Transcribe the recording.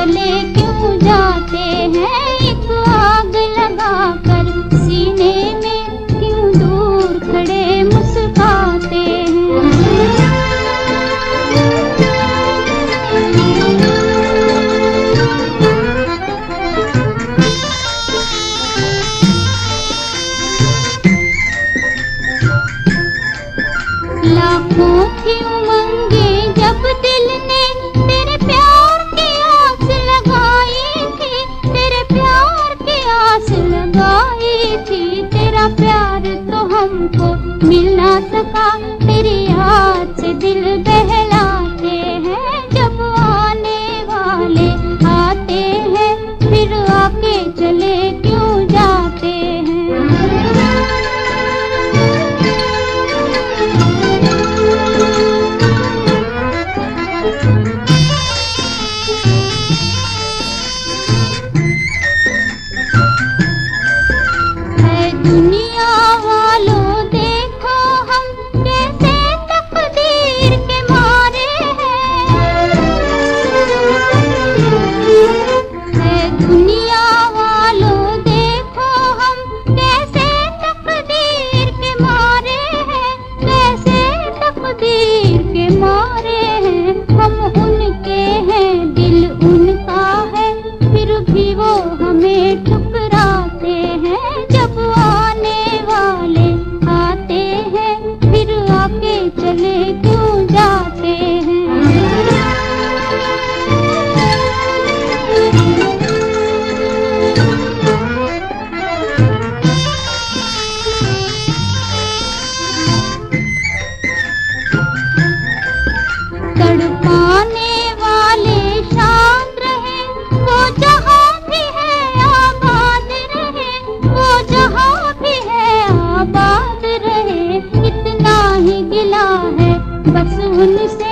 चले क्यों जाते हैं? एक आग लगा कर सीने में क्यों दूर खड़े मुस्काते हैं? लाखों थी उमंग तुमको मिलना सका। तड़पाने वाले शांत रहे, वो जहाँ भी है आबाद रहे, वो जहाँ भी है आबाद रहे कितना ही गिला है, बस उनसे